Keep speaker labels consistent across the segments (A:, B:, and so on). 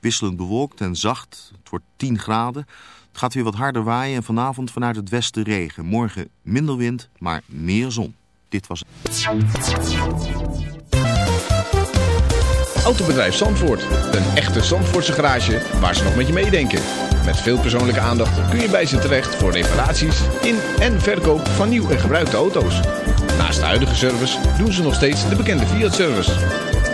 A: wisselend bewolkt en zacht. Het wordt 10 graden. Het gaat weer wat harder waaien en vanavond vanuit het westen regen. Morgen minder wind, maar meer zon. Dit was het.
B: Autobedrijf Zandvoort. Een echte Zandvoortse garage waar ze nog met je meedenken. Met veel persoonlijke aandacht kun je bij ze terecht voor reparaties in en verkoop van nieuw en gebruikte auto's. Naast de huidige service doen ze nog steeds de bekende Fiat-service.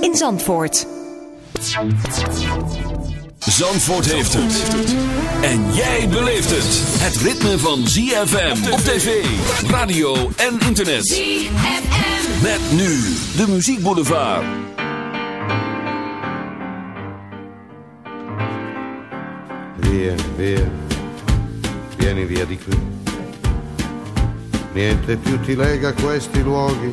C: in Zandvoort.
D: Zandvoort heeft het. En jij beleeft het. Het ritme van ZFM op tv, radio en internet.
E: ZFM.
D: Met nu de muziekboulevard.
F: Vieni, via, vieni via di qui. Niente più ti lega a questi luoghi,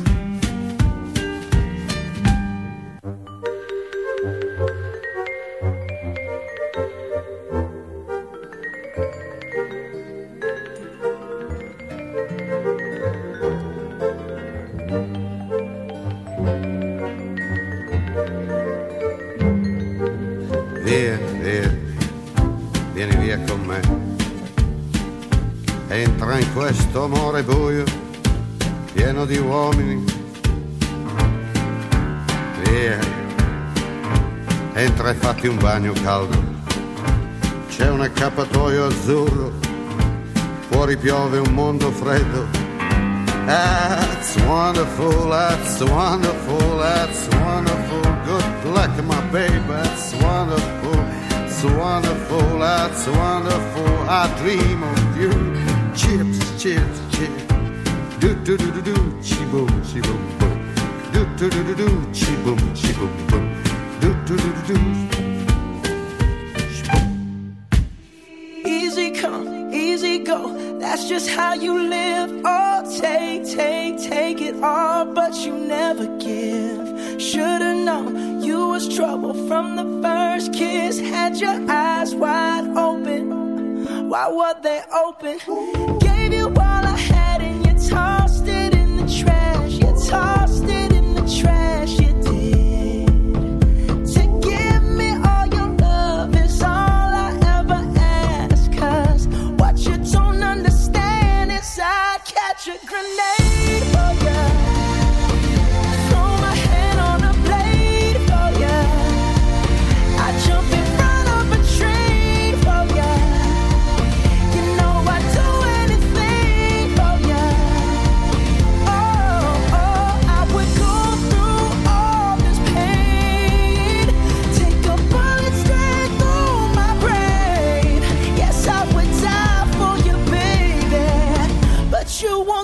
F: Via, via, vieni via con me. Entra in questo amore buio, pieno di uomini. Via, entra e fatti un bagno caldo. C'è un accappatoio azzurro, fuori piove un mondo freddo. That's wonderful, that's wonderful, that's wonderful. Good luck, my baby, that's wonderful, it's wonderful, that's wonderful. I dream of you. Chips, chips, chips. Do do do do do, chi boom, chi boom. Do do do do do, chi boom, chi boom boom. Do do do do do.
G: Easy come, easy go. That's just how you live. Oh, take, take, take it all, but you never trouble from the first kiss. Had your eyes wide open. Why were they open?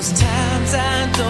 G: Those times I don't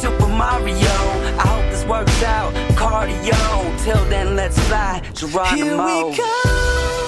H: Super Mario. I hope this works out. Cardio. Till then, let's fly. Geronimo.
I: Here we go.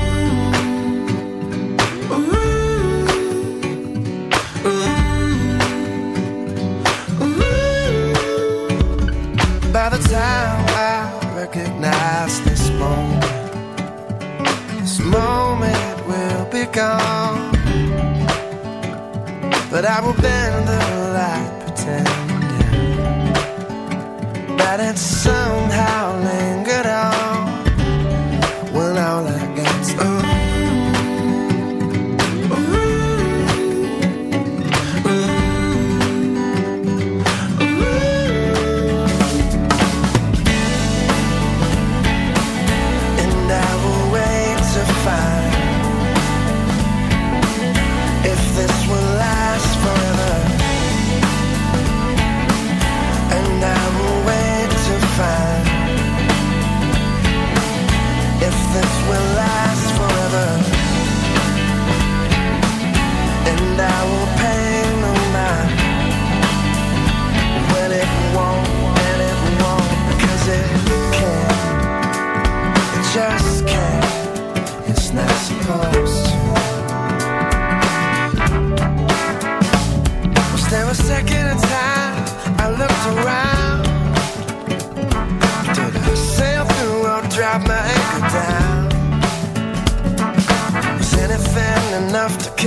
I: Moment will be gone. But I will bend the light, pretending that it somehow lingered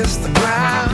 I: kiss the ground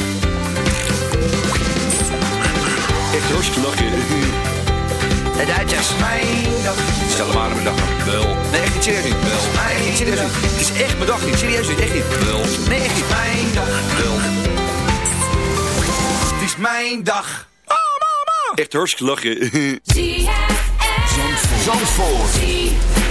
J: Echt hartstikke lachen. De Duitsers.
K: Mijn dag.
J: Stel hem aan mijn dag. Wel. Nee, echt niet serieus. Wel.
K: Mijn
J: Niet serieus. Het is echt mijn dag niet. Serieus niet. Echt niet. Wel. Nee, echt niet.
K: Mijn dag.
J: Wel.
K: Het is mijn dag.
J: Echt hartstikke lachen.
I: Zandvoort. Zandvoort.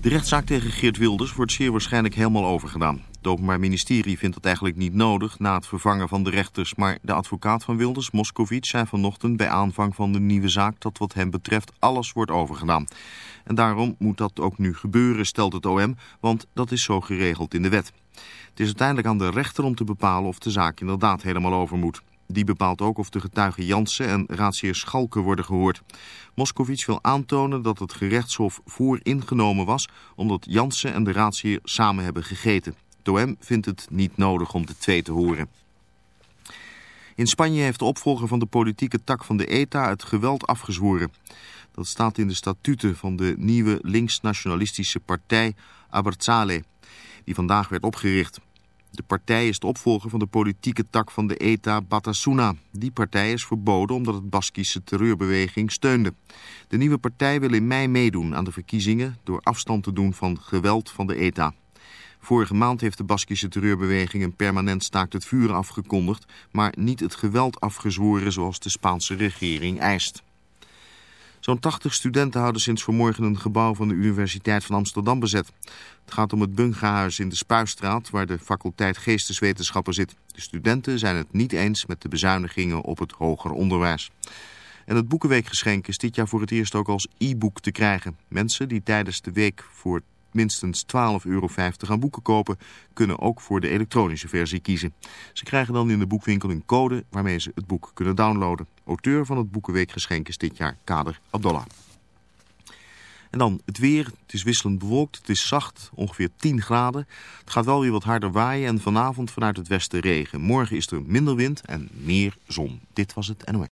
A: De rechtszaak tegen Geert Wilders wordt zeer waarschijnlijk helemaal overgedaan. Het Openbaar Ministerie vindt dat eigenlijk niet nodig na het vervangen van de rechters. Maar de advocaat van Wilders, Moscovici, zei vanochtend bij aanvang van de nieuwe zaak dat wat hem betreft alles wordt overgedaan. En daarom moet dat ook nu gebeuren, stelt het OM, want dat is zo geregeld in de wet. Het is uiteindelijk aan de rechter om te bepalen of de zaak inderdaad helemaal over moet. Die bepaalt ook of de getuigen Jansen en raadsheer Schalke worden gehoord. Moscovici wil aantonen dat het gerechtshof vooringenomen was... omdat Jansen en de raadsheer samen hebben gegeten. OM vindt het niet nodig om de twee te horen. In Spanje heeft de opvolger van de politieke tak van de ETA het geweld afgezworen. Dat staat in de statuten van de nieuwe links-nationalistische partij Abertzale, die vandaag werd opgericht. De partij is de opvolger van de politieke tak van de ETA Batasuna. Die partij is verboden omdat het Baskische terreurbeweging steunde. De nieuwe partij wil in mei meedoen aan de verkiezingen door afstand te doen van geweld van de ETA. Vorige maand heeft de Baskische terreurbeweging een permanent staakt het vuren afgekondigd, maar niet het geweld afgezworen zoals de Spaanse regering eist. Zo'n 80 studenten houden sinds vanmorgen een gebouw van de Universiteit van Amsterdam bezet. Het gaat om het bungahuis in de Spuistraat waar de faculteit Geesteswetenschappen zit. De studenten zijn het niet eens met de bezuinigingen op het hoger onderwijs. En het Boekenweekgeschenk is dit jaar voor het eerst ook als e-book te krijgen. Mensen die tijdens de week voor minstens 12,50 euro aan boeken kopen, kunnen ook voor de elektronische versie kiezen. Ze krijgen dan in de boekwinkel een code waarmee ze het boek kunnen downloaden. Auteur van het Boekenweekgeschenk is dit jaar Kader Abdollah. En dan het weer. Het is wisselend bewolkt. Het is zacht, ongeveer 10 graden. Het gaat wel weer wat harder waaien en vanavond vanuit het westen regen. Morgen is er minder wind en meer zon. Dit was het NOS.